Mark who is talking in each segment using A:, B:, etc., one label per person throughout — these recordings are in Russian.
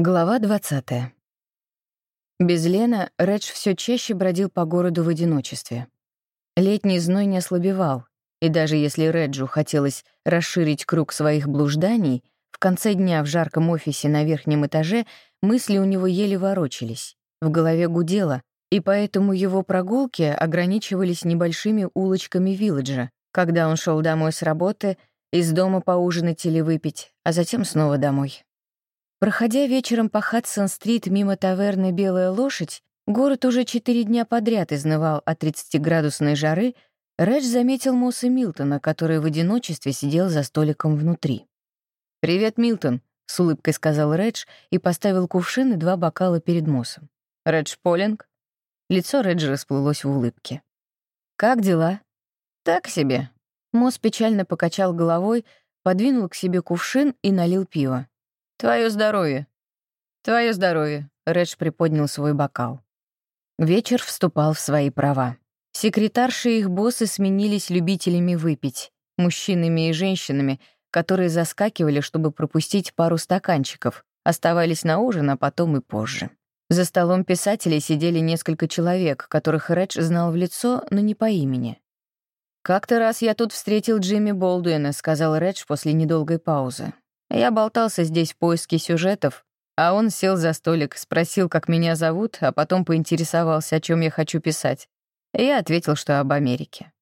A: Глава 20. Без Лена Редж все чаще бродил по городу в одиночестве. Летний зной не ослабевал, и даже если Реджу хотелось расширить круг своих блужданий, в конце дня в жарком офисе на верхнем этаже мысли у него еле ворочались, в голове гудело, и поэтому его прогулки ограничивались небольшими улочками Вилледжа, когда он шел домой с работы, из дома поужинать или выпить, а затем снова домой. Проходя вечером по Хадсон-стрит мимо таверны «Белая лошадь», город уже четыре дня подряд изнывал от 30-градусной жары, Редж заметил Мосса Милтона, который в одиночестве сидел за столиком внутри. «Привет, Милтон», — с улыбкой сказал Редж и поставил кувшин и два бокала перед Моссом. «Редж Полинг?» Лицо Реджа расплылось в улыбке. «Как дела?» «Так себе». Мосс печально покачал головой, подвинул к себе кувшин и налил пиво. «Твое здоровье». «Твое здоровье», — Редж приподнял свой бокал. Вечер вступал в свои права. Секретарши и их боссы сменились любителями выпить, мужчинами и женщинами, которые заскакивали, чтобы пропустить пару стаканчиков, оставались на ужин, а потом и позже. За столом писателей сидели несколько человек, которых Редж знал в лицо, но не по имени. «Как-то раз я тут встретил Джимми Болдуина», — сказал Редж после недолгой паузы. Я болтался здесь в поиске сюжетов, а он сел за столик, спросил, как меня зовут, а потом поинтересовался, о чем я хочу писать. Я ответил, что об Америке.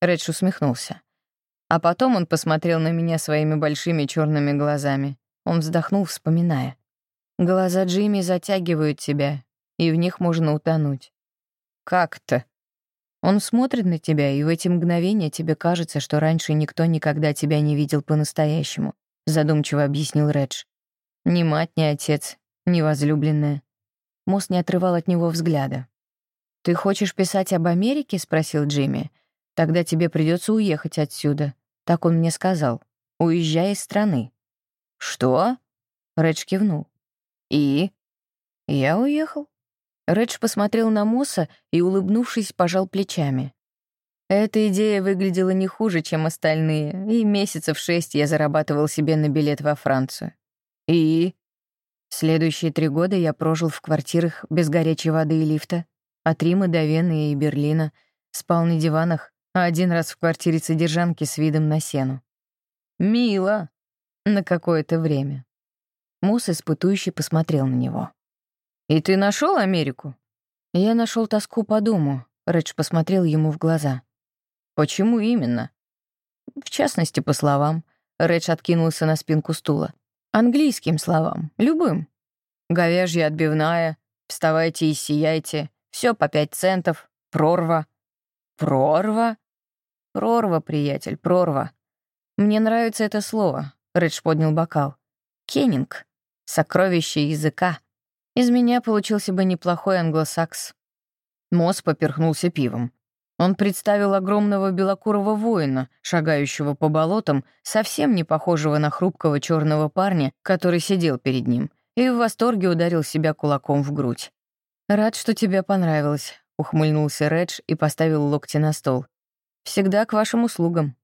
A: Редж усмехнулся. А потом он посмотрел на меня своими большими черными глазами. Он вздохнул, вспоминая. «Глаза Джимми затягивают тебя, и в них можно утонуть». «Как-то?» Он смотрит на тебя, и в эти мгновения тебе кажется, что раньше никто никогда тебя не видел по-настоящему. — задумчиво объяснил Редж. «Ни мать, ни отец, ни возлюбленная». Мосс не отрывал от него взгляда. «Ты хочешь писать об Америке?» — спросил Джимми. «Тогда тебе придется уехать отсюда». Так он мне сказал. «Уезжай из страны». «Что?» — Редж кивнул. «И?» «Я уехал». Редж посмотрел на Мосса и, улыбнувшись, пожал плечами. Эта идея выглядела не хуже, чем остальные, и месяцев шесть я зарабатывал себе на билет во Францию. И следующие три года я прожил в квартирах без горячей воды и лифта, от Рима до Вены и Берлина, спал на диванах, а один раз в квартире содержанки с видом на сену. Мило. На какое-то время. Мус испытующе посмотрел на него. «И ты нашел Америку?» Я нашел тоску по дому. Редж посмотрел ему в глаза. Почему именно? В частности, по словам. Редж откинулся на спинку стула. Английским словам, любым. Говяжья отбивная, вставайте и сияйте, все по пять центов, прорва. Прорва? Прорва, приятель, прорва. Мне нравится это слово. Редж поднял бокал. Кеннинг. Сокровище языка. Из меня получился бы неплохой англосакс. Мосс поперхнулся пивом. Он представил огромного белокурого воина, шагающего по болотам, совсем не похожего на хрупкого черного парня, который сидел перед ним, и в восторге ударил себя кулаком в грудь. «Рад, что тебе понравилось», — ухмыльнулся Редж и поставил локти на стол. «Всегда к вашим услугам».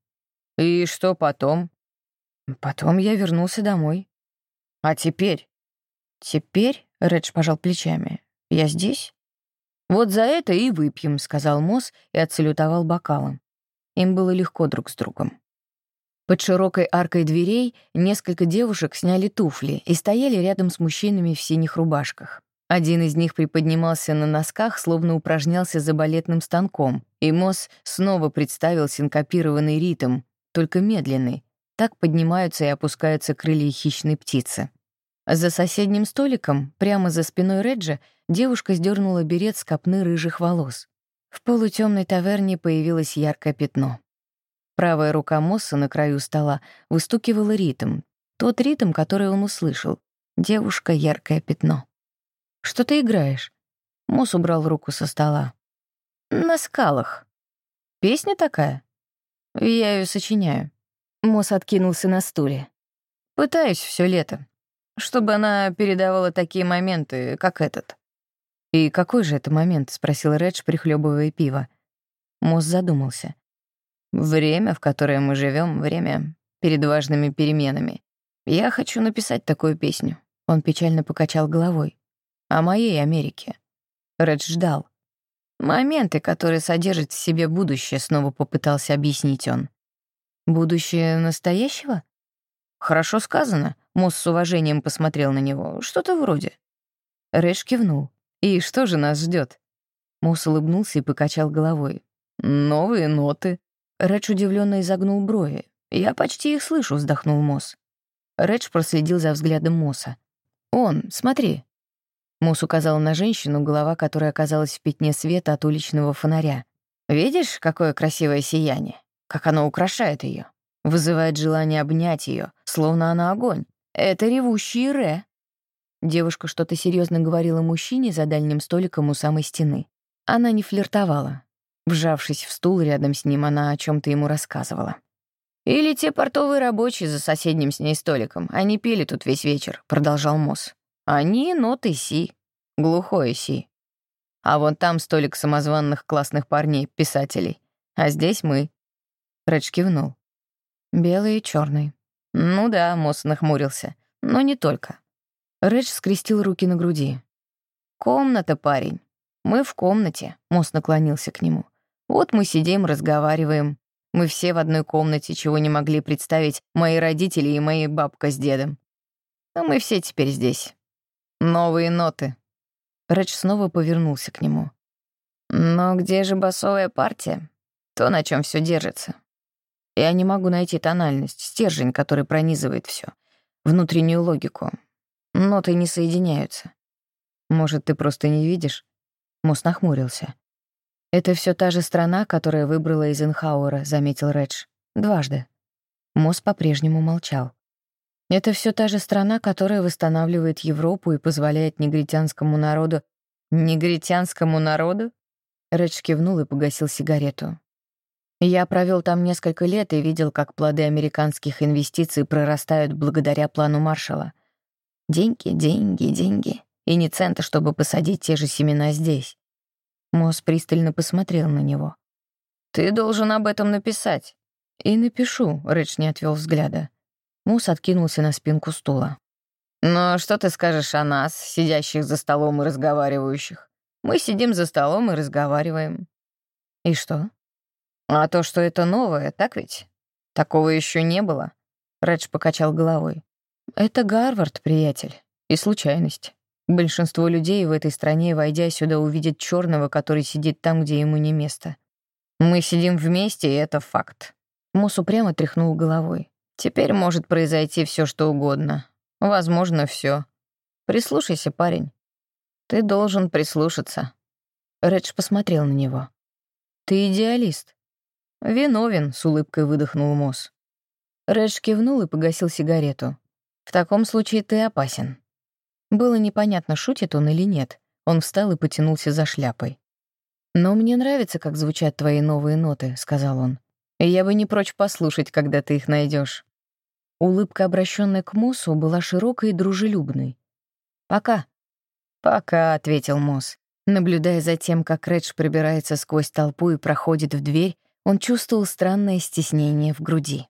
A: «И что потом?» «Потом я вернулся домой». «А теперь?» «Теперь?» — Редж пожал плечами. «Я здесь?» «Вот за это и выпьем», — сказал Мосс и отсалютовал бокалом. Им было легко друг с другом. Под широкой аркой дверей несколько девушек сняли туфли и стояли рядом с мужчинами в синих рубашках. Один из них приподнимался на носках, словно упражнялся за балетным станком, и Мосс снова представил синкопированный ритм, только медленный. Так поднимаются и опускаются крылья хищной птицы. За соседним столиком, прямо за спиной Реджа, девушка сдернула берет с копны рыжих волос. В полутемной таверне появилось яркое пятно. Правая рука Мосса на краю стола выстукивала ритм, тот ритм, который он услышал. Девушка — яркое пятно. «Что ты играешь?» Мосс убрал руку со стола. «На скалах. Песня такая?» «Я ее сочиняю». Мосс откинулся на стуле. «Пытаюсь все лето, чтобы она передавала такие моменты, как этот». «И какой же это момент?» — спросил Редж, прихлебывая пиво. Мосс задумался. «Время, в которое мы живем, время перед важными переменами. Я хочу написать такую песню. Он печально покачал головой. «О моей Америке». Редж ждал. «Моменты, которые содержат в себе будущее», — снова попытался объяснить он. «Будущее настоящего?» «Хорошо сказано», — Мосс с уважением посмотрел на него. «Что-то вроде». Редж кивнул. «И что же нас ждет? Мосс улыбнулся и покачал головой. «Новые ноты». Редж удивленно изогнул брови. «Я почти их слышу», — вздохнул Мосс. Редж проследил за взглядом Мосса. «Он, смотри». Мосс указал на женщину, голова которой оказалась в пятне света от уличного фонаря. «Видишь, какое красивое сияние? Как оно украшает ее, Вызывает желание обнять ее, словно она огонь. Это ревущий Ре». Девушка что-то серьезно говорила мужчине за дальним столиком у самой стены. Она не флиртовала. Вжавшись в стул рядом с ним, она о чем то ему рассказывала. «Или те портовые рабочие за соседним с ней столиком. Они пили тут весь вечер», — продолжал Мосс. «Они ноты Си. Глухое Си. А вон там столик самозванных классных парней, писателей. А здесь мы». Редж кивнул. «Белый и черный. «Ну да», — Мосс нахмурился. «Но не только». Редж скрестил руки на груди. «Комната, парень. Мы в комнате», — Мосс наклонился к нему. «Вот мы сидим, разговариваем. Мы все в одной комнате, чего не могли представить мои родители и мои бабка с дедом. Но мы все теперь здесь. Новые ноты. Редж снова повернулся к нему. Но где же басовая партия? То, на чем все держится. Я не могу найти тональность, стержень, который пронизывает все, внутреннюю логику. Ноты не соединяются. Может, ты просто не видишь? Мус нахмурился. «Это все та же страна, которая выбрала Эйзенхауэра», — заметил Редж. «Дважды». Мосс по-прежнему молчал. «Это все та же страна, которая восстанавливает Европу и позволяет негритянскому народу...» «Негритянскому народу?» Редж кивнул и погасил сигарету. «Я провел там несколько лет и видел, как плоды американских инвестиций прорастают благодаря плану Маршалла. Деньги, деньги, деньги. И не цента, чтобы посадить те же семена здесь. Мосс пристально посмотрел на него. «Ты должен об этом написать». «И напишу», — Редж не отвел взгляда. Мосс откинулся на спинку стула. «Но что ты скажешь о нас, сидящих за столом и разговаривающих? Мы сидим за столом и разговариваем». «И что?» «А то, что это новое, так ведь? Такого еще не было». Редж покачал головой. «Это Гарвард, приятель, и случайность. Большинство людей в этой стране, войдя сюда, увидят черного, который сидит там, где ему не место. Мы сидим вместе, и это факт. Мус упрямо тряхнул головой. Теперь может произойти все, что угодно. Возможно, все. Прислушайся, парень. Ты должен прислушаться. Редж посмотрел на него. Ты идеалист. Виновен, с улыбкой выдохнул Мосс. Редж кивнул и погасил сигарету. В таком случае ты опасен. Было непонятно, шутит он или нет. Он встал и потянулся за шляпой. «Но мне нравится, как звучат твои новые ноты», — сказал он. «И я бы не прочь послушать, когда ты их найдешь. Улыбка, обращенная к Мосу, была широкой и дружелюбной. «Пока». «Пока», — ответил Мосс. Наблюдая за тем, как Редж пробирается сквозь толпу и проходит в дверь, он чувствовал странное стеснение в груди.